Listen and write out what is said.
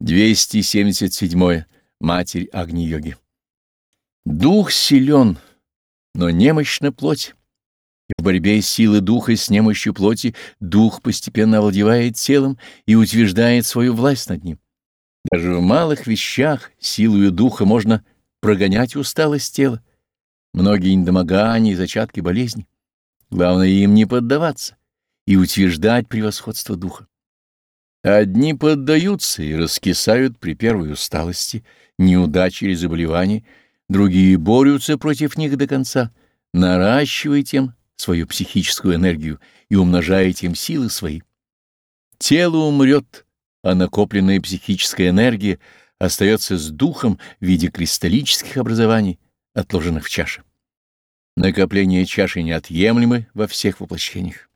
277. Матерь Агни-йоги. Дух силен, но немощна плоть. И в борьбе силы духа с немощью плоти дух постепенно овладевает телом и утверждает свою власть над ним. Даже в малых вещах силою духа можно прогонять усталость тела, многие недомогания и зачатки болезни. Главное им не поддаваться и утверждать превосходство духа. Одни поддаются и раскисают при первой усталости, неудаче или заболевании, другие борются против них до конца, наращивая тем свою психическую энергию и умножая тем силы свои. Тело умрет, а накопленная психическая энергия остается с духом в виде кристаллических образований, отложенных в чаше. Накопление чаши неотъемлемы во всех воплощениях.